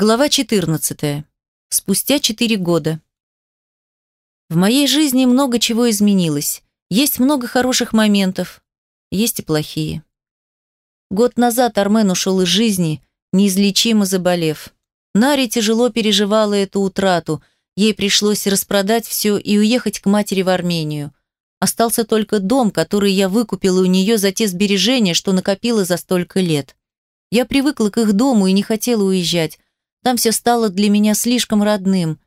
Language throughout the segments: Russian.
Глава 14. Спустя 4 года. В моей жизни много чего изменилось. Есть много хороших моментов, есть и плохие. Год назад Армен ушел из жизни, неизлечимо заболев. Нари тяжело переживала эту утрату. Ей пришлось распродать все и уехать к матери в Армению. Остался только дом, который я выкупила у нее за те сбережения, что накопила за столько лет. Я привыкла к их дому и не хотела уезжать, там все стало для меня слишком родным.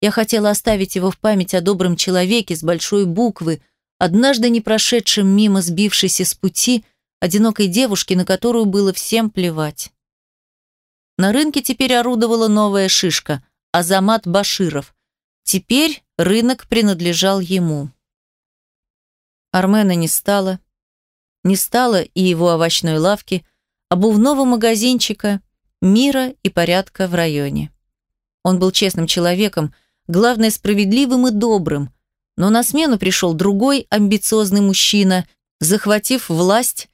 Я хотела оставить его в память о добром человеке с большой буквы, однажды не прошедшем мимо сбившейся с пути, одинокой девушки, на которую было всем плевать. На рынке теперь орудовала новая шишка – Азамат Баширов. Теперь рынок принадлежал ему. Армена не стало. Не стало и его овощной лавки, обувного магазинчика – мира и порядка в районе. Он был честным человеком, главное, справедливым и добрым, но на смену пришел другой амбициозный мужчина, захватив власть,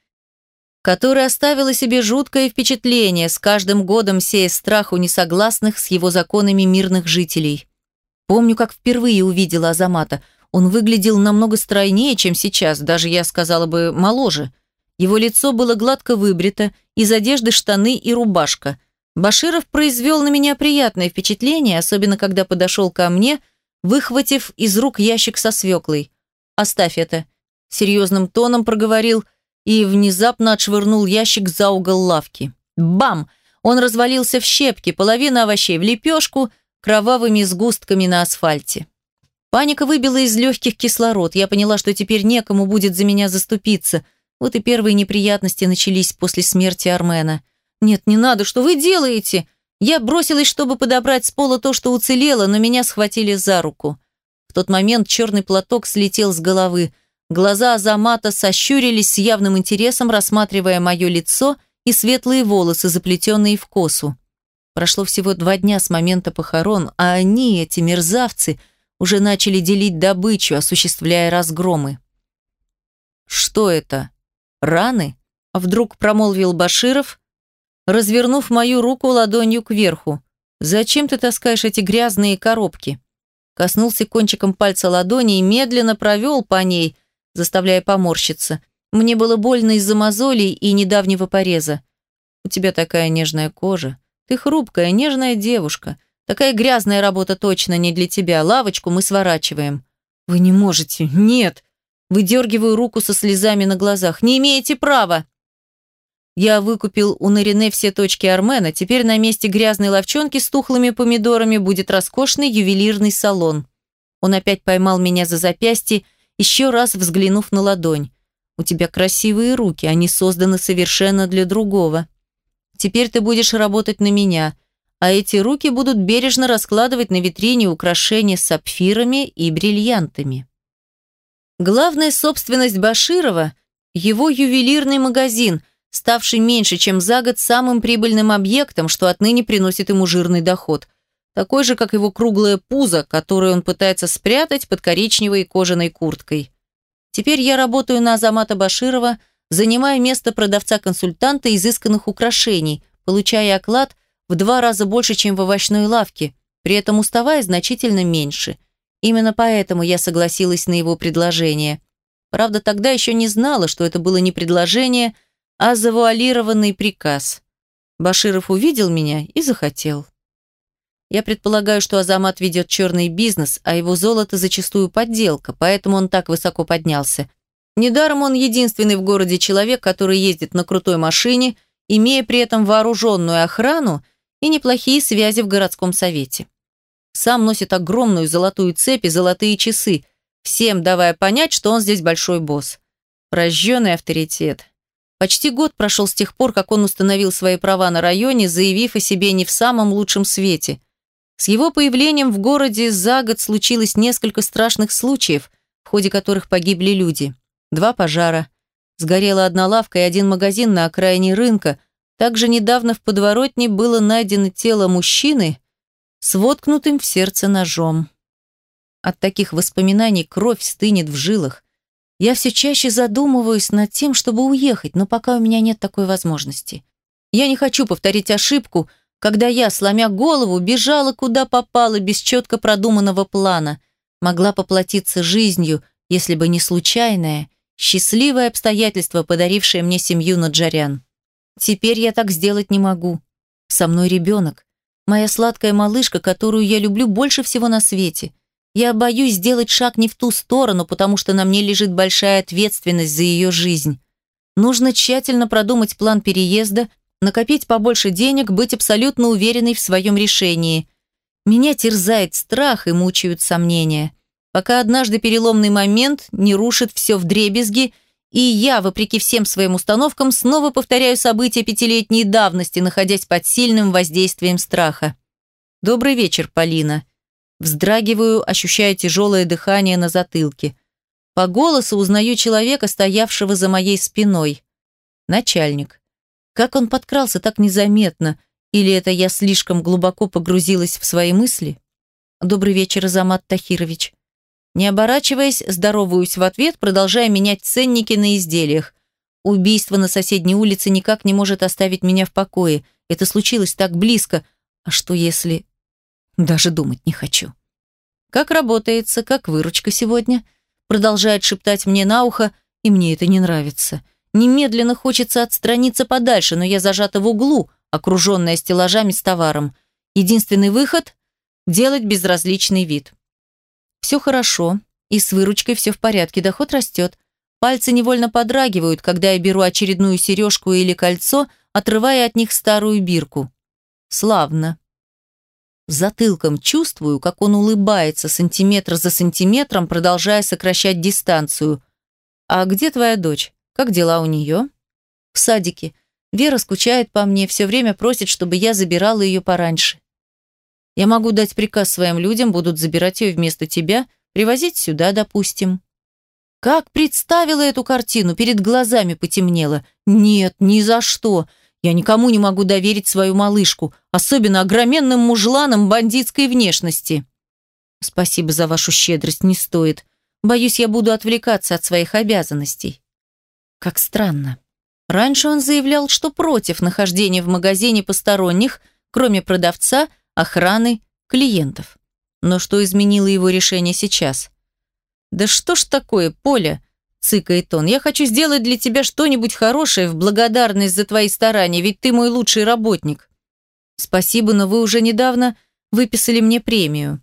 который оставил о себе жуткое впечатление, с каждым годом сея страх у несогласных с его законами мирных жителей. Помню, как впервые увидела Азамата. Он выглядел намного стройнее, чем сейчас, даже, я сказала бы, моложе – его лицо было гладко выбрито, из одежды штаны и рубашка. Баширов произвел на меня приятное впечатление, особенно когда подошел ко мне, выхватив из рук ящик со свеклой. «Оставь это», — серьезным тоном проговорил и внезапно отшвырнул ящик за угол лавки. Бам! Он развалился в щепки, половина овощей в лепешку, кровавыми сгустками на асфальте. Паника выбила из легких кислород. Я поняла, что теперь некому будет за меня заступиться. Вот и первые неприятности начались после смерти Армена. «Нет, не надо, что вы делаете?» Я бросилась, чтобы подобрать с пола то, что уцелело, но меня схватили за руку. В тот момент черный платок слетел с головы. Глаза Азамата сощурились с явным интересом, рассматривая мое лицо и светлые волосы, заплетенные в косу. Прошло всего два дня с момента похорон, а они, эти мерзавцы, уже начали делить добычу, осуществляя разгромы. «Что это?» Раны? Вдруг промолвил Баширов, развернув мою руку ладонью кверху. «Зачем ты таскаешь эти грязные коробки?» Коснулся кончиком пальца ладони и медленно провел по ней, заставляя поморщиться. Мне было больно из-за мозолей и недавнего пореза. «У тебя такая нежная кожа. Ты хрупкая, нежная девушка. Такая грязная работа точно не для тебя. Лавочку мы сворачиваем». «Вы не можете. Нет!» Выдергиваю руку со слезами на глазах. «Не имеете права!» Я выкупил у Нарине все точки Армена, теперь на месте грязной ловчонки с тухлыми помидорами будет роскошный ювелирный салон. Он опять поймал меня за запястье, еще раз взглянув на ладонь. «У тебя красивые руки, они созданы совершенно для другого. Теперь ты будешь работать на меня, а эти руки будут бережно раскладывать на витрине украшения с сапфирами и бриллиантами». Главная собственность Баширова – его ювелирный магазин, ставший меньше, чем за год самым прибыльным объектом, что отныне приносит ему жирный доход. Такой же, как его круглое пузо, которое он пытается спрятать под коричневой кожаной курткой. Теперь я работаю на Азамата Баширова, занимая место продавца-консультанта изысканных украшений, получая оклад в два раза больше, чем в овощной лавке, при этом уставая значительно меньше – Именно поэтому я согласилась на его предложение. Правда, тогда еще не знала, что это было не предложение, а завуалированный приказ. Баширов увидел меня и захотел. Я предполагаю, что Азамат ведет черный бизнес, а его золото зачастую подделка, поэтому он так высоко поднялся. Недаром он единственный в городе человек, который ездит на крутой машине, имея при этом вооруженную охрану и неплохие связи в городском совете. Сам носит огромную золотую цепь и золотые часы, всем давая понять, что он здесь большой босс. Прожженный авторитет. Почти год прошел с тех пор, как он установил свои права на районе, заявив о себе не в самом лучшем свете. С его появлением в городе за год случилось несколько страшных случаев, в ходе которых погибли люди. Два пожара. Сгорела одна лавка и один магазин на окраине рынка. Также недавно в подворотне было найдено тело мужчины, с воткнутым в сердце ножом. От таких воспоминаний кровь стынет в жилах. Я все чаще задумываюсь над тем, чтобы уехать, но пока у меня нет такой возможности. Я не хочу повторить ошибку, когда я, сломя голову, бежала куда попало без четко продуманного плана, могла поплатиться жизнью, если бы не случайное, счастливое обстоятельство, подарившее мне семью Наджарян. Теперь я так сделать не могу. Со мной ребенок. Моя сладкая малышка, которую я люблю больше всего на свете. Я боюсь сделать шаг не в ту сторону, потому что на мне лежит большая ответственность за ее жизнь. Нужно тщательно продумать план переезда, накопить побольше денег, быть абсолютно уверенной в своем решении. Меня терзает страх и мучают сомнения. Пока однажды переломный момент не рушит все в дребезги – и я, вопреки всем своим установкам, снова повторяю события пятилетней давности, находясь под сильным воздействием страха. «Добрый вечер, Полина». Вздрагиваю, ощущая тяжелое дыхание на затылке. По голосу узнаю человека, стоявшего за моей спиной. Начальник. Как он подкрался так незаметно? Или это я слишком глубоко погрузилась в свои мысли? «Добрый вечер, Азамат Тахирович». Не оборачиваясь, здороваюсь в ответ, продолжая менять ценники на изделиях. Убийство на соседней улице никак не может оставить меня в покое. Это случилось так близко. А что если... Даже думать не хочу. «Как работается, как выручка сегодня?» Продолжает шептать мне на ухо, и мне это не нравится. Немедленно хочется отстраниться подальше, но я зажата в углу, окруженная стеллажами с товаром. Единственный выход – делать безразличный вид. Все хорошо, и с выручкой все в порядке, доход растет. Пальцы невольно подрагивают, когда я беру очередную сережку или кольцо, отрывая от них старую бирку. Славно. Затылком чувствую, как он улыбается сантиметр за сантиметром, продолжая сокращать дистанцию. «А где твоя дочь? Как дела у нее?» «В садике. Вера скучает по мне, все время просит, чтобы я забирала ее пораньше. Я могу дать приказ своим людям, будут забирать ее вместо тебя, привозить сюда, допустим. Как представила эту картину, перед глазами потемнело. Нет, ни за что. Я никому не могу доверить свою малышку, особенно огроменным мужланам бандитской внешности. Спасибо за вашу щедрость, не стоит. Боюсь, я буду отвлекаться от своих обязанностей. Как странно. Раньше он заявлял, что против нахождения в магазине посторонних, кроме продавца, охраны, клиентов. Но что изменило его решение сейчас? «Да что ж такое, Поля?» – цыкает он. «Я хочу сделать для тебя что-нибудь хорошее в благодарность за твои старания, ведь ты мой лучший работник». «Спасибо, но вы уже недавно выписали мне премию».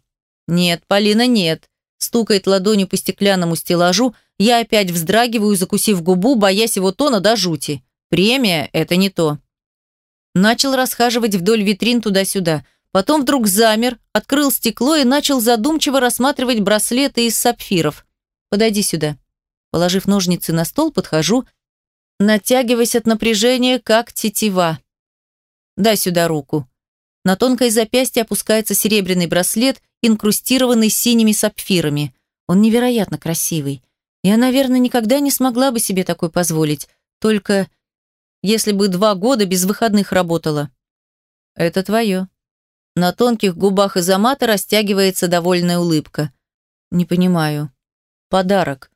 «Нет, Полина, нет», – стукает ладонью по стеклянному стеллажу. Я опять вздрагиваю, закусив губу, боясь его тона до жути. «Премия – это не то». Начал расхаживать вдоль витрин туда-сюда – Потом вдруг замер, открыл стекло и начал задумчиво рассматривать браслеты из сапфиров. «Подойди сюда». Положив ножницы на стол, подхожу, натягиваясь от напряжения, как тетива. «Дай сюда руку». На тонкое запястье опускается серебряный браслет, инкрустированный синими сапфирами. Он невероятно красивый. Я, наверное, никогда не смогла бы себе такой позволить, только если бы два года без выходных работала. «Это твое», на тонких губах Изамата растягивается довольная улыбка. «Не понимаю. Подарок».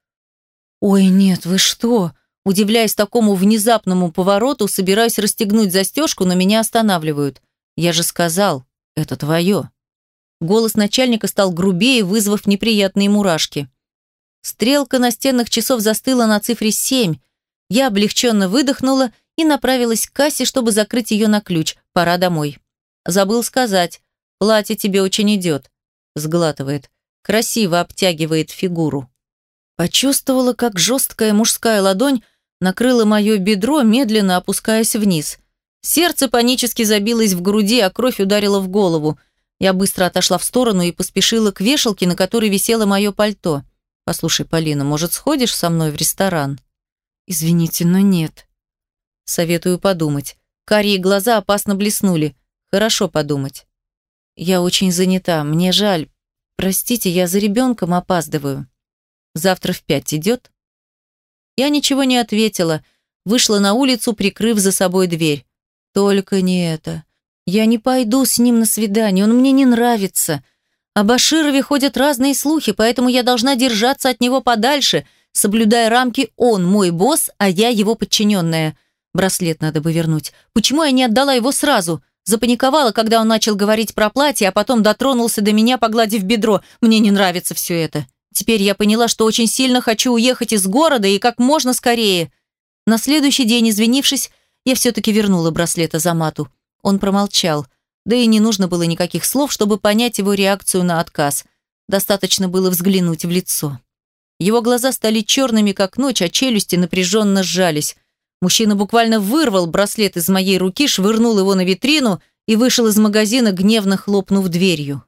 «Ой, нет, вы что?» Удивляясь такому внезапному повороту, собираюсь расстегнуть застежку, но меня останавливают. «Я же сказал, это твое». Голос начальника стал грубее, вызвав неприятные мурашки. Стрелка настенных часов застыла на цифре 7. Я облегченно выдохнула и направилась к кассе, чтобы закрыть ее на ключ. Пора домой. Забыл сказать. Платье тебе очень идет. Сглатывает. Красиво обтягивает фигуру. Почувствовала, как жесткая мужская ладонь накрыла мое бедро, медленно опускаясь вниз. Сердце панически забилось в груди, а кровь ударила в голову. Я быстро отошла в сторону и поспешила к вешалке, на которой висело мое пальто. «Послушай, Полина, может, сходишь со мной в ресторан?» «Извините, но нет». Советую подумать. Карие глаза опасно блеснули. Хорошо подумать. Я очень занята, мне жаль. Простите, я за ребенком опаздываю. Завтра в пять идет? Я ничего не ответила, вышла на улицу, прикрыв за собой дверь. Только не это. Я не пойду с ним на свидание, он мне не нравится. О Баширове ходят разные слухи, поэтому я должна держаться от него подальше, соблюдая рамки «он мой босс, а я его подчиненная». Браслет надо бы вернуть. Почему я не отдала его сразу? Запаниковала, когда он начал говорить про платье, а потом дотронулся до меня, погладив бедро. Мне не нравится все это. Теперь я поняла, что очень сильно хочу уехать из города и как можно скорее. На следующий день, извинившись, я все-таки вернула браслет Азамату. Он промолчал. Да и не нужно было никаких слов, чтобы понять его реакцию на отказ. Достаточно было взглянуть в лицо. Его глаза стали черными, как ночь, а челюсти напряженно сжались. Мужчина буквально вырвал браслет из моей руки, швырнул его на витрину и вышел из магазина, гневно хлопнув дверью.